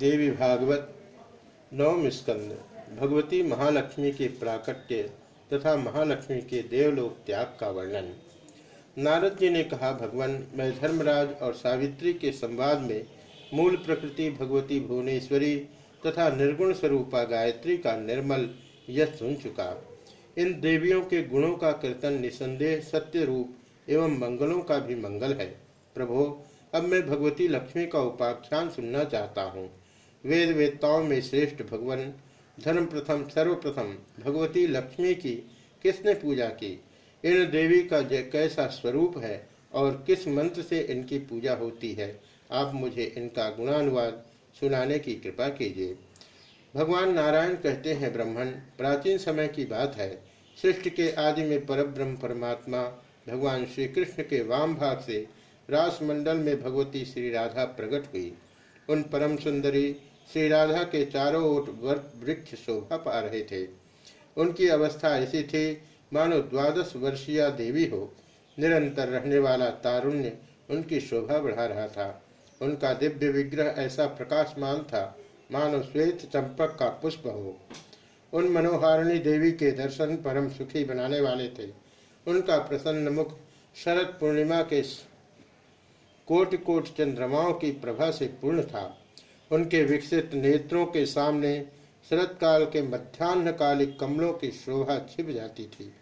देवी भागवत, नवम स्कंद। भगवती महालक्ष्मी के प्राकट्य तथा महालक्ष्मी के देवलोक त्याग का वर्णन। नारद जी ने कहा, भगवान, मैं धर्मराज और सावित्री के संवाद में मूल प्रकृति भगवती भुवनेश्वरी तथा निर्गुण स्वरूपा गायत्री का निर्मल यश सुन चुका। इन देवियों के गुणों का कीर्तन निसंदेह, सत्य रूप एवं मंगलों का भी मंगल है। प्रभो, अब मैं भगवती लक्ष्मी का उपाख्यान सुनना चाहता हूँ। वेद वेदताओं में श्रेष्ठ भगवान धर्म प्रथम सर्वप्रथम भगवती लक्ष्मी की किसने पूजा की? इन देवी का कैसा स्वरूप है और किस मंत्र से इनकी पूजा होती है? आप मुझे इनका गुणानुवाद सुनाने की कृपा कीजिए। भगवान नारायण कहते हैं, ब्राह्मण, प्राचीन समय की बात है। सृष्टि के आदि में परब्रह्म परमात्मा, भगवान श्री कृष्ण के वाम भाग से रासमंडल में भगवती श्री राधा प्रकट हुई। उन परम सुंदरी श्री राधा के चारों ओर वृक्ष शोभा पा रहे थे। उनकी अवस्था ऐसी थी, मानो द्वादश वर्षीय देवी हो। निरंतर रहने वाला तारुण्य उनकी शोभा बढ़ा रहा था। उनका दिव्य विग्रह ऐसा प्रकाशमान था, मानो श्वेत चंपक का पुष्प हो। उन मनोहारिणी देवी के दर्शन परम सुखी बनाने वाले थे। उनका प्रसन्न मुख शरद पूर्णिमा के कोट कोट चंद्रमाओं की प्रभा से पूर्ण था। उनके विकसित नेत्रों के सामने शरद काल के मध्यान्हकालिक कमलों की शोभा छिप जाती थी।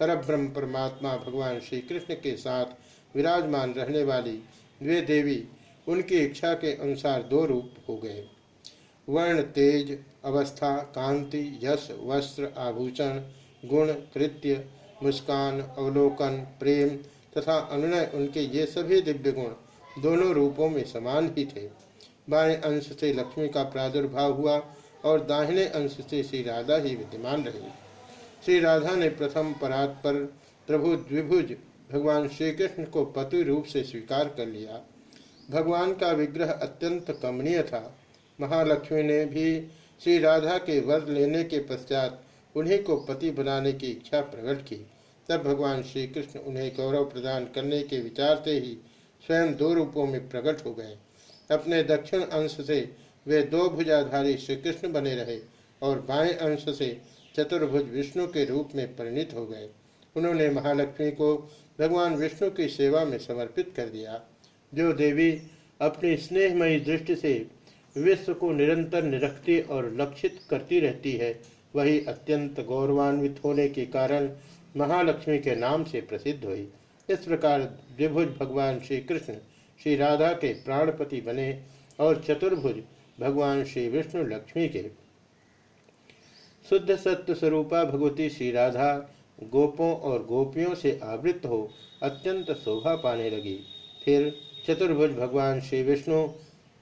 पर ब्रह्म परमात्मा भगवान श्री कृष्ण के साथ विराजमान रहने वाली वे देवी उनकी इच्छा के अनुसार दो रूप हो गए। वर्ण तेज, अवस्था, कांति, यश, वस्त्र, आभूषण, गुण, कृत्य, मुस्कान, अवलोकन, प्रेम तथा अनुनय उनके ये सभी दिव्य गुण दोनों रूपों में समान ही थे। बाएँ अंश से लक्ष्मी का प्रादुर्भाव हुआ और दाहिने अंश से श्री राधा ही विद्यमान रही। श्री राधा ने प्रथम परात पर प्रभु द्विभुज भगवान श्री कृष्ण को पति रूप से स्वीकार कर लिया। भगवान का विग्रह अत्यंत कमनीय था। महालक्ष्मी ने भी श्री राधा के वर लेने के पश्चात उन्हीं को पति बनाने की इच्छा प्रकट की। तब भगवान श्री कृष्ण उन्हें गौरव प्रदान करने के विचार से ही स्वयं दो रूपों में प्रकट हो गए। अपने दक्षिण अंश से वे दो भुजाधारी श्री कृष्ण बने रहे और बाएँ अंश से चतुर्भुज विष्णु के रूप में परिणित हो गए। उन्होंने महालक्ष्मी को भगवान विष्णु की सेवा में समर्पित कर दिया। जो देवी अपनी स्नेहमयी दृष्टि से विश्व को निरंतर निरखती और लक्षित करती रहती है, वही अत्यंत गौरवान्वित होने के कारण महालक्ष्मी के नाम से प्रसिद्ध हुई। इस प्रकार द्विभुज भगवान श्री कृष्ण श्री राधा के प्राणपति बने और चतुर्भुज भगवान श्री विष्णु लक्ष्मी के शुद्ध सत्य स्वरूपा भगवती श्री राधा गोपों और गोपियों से आवृत हो अत्यंत शोभा पाने लगी। फिर चतुर्भुज भगवान श्री विष्णु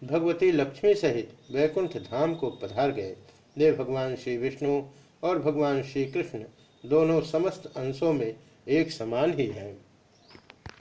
भगवती लक्ष्मी सहित वैकुंठ धाम को पधार गए। वे भगवान श्री विष्णु और भगवान श्री कृष्ण दोनों समस्त अंशों में एक समान ही हैं।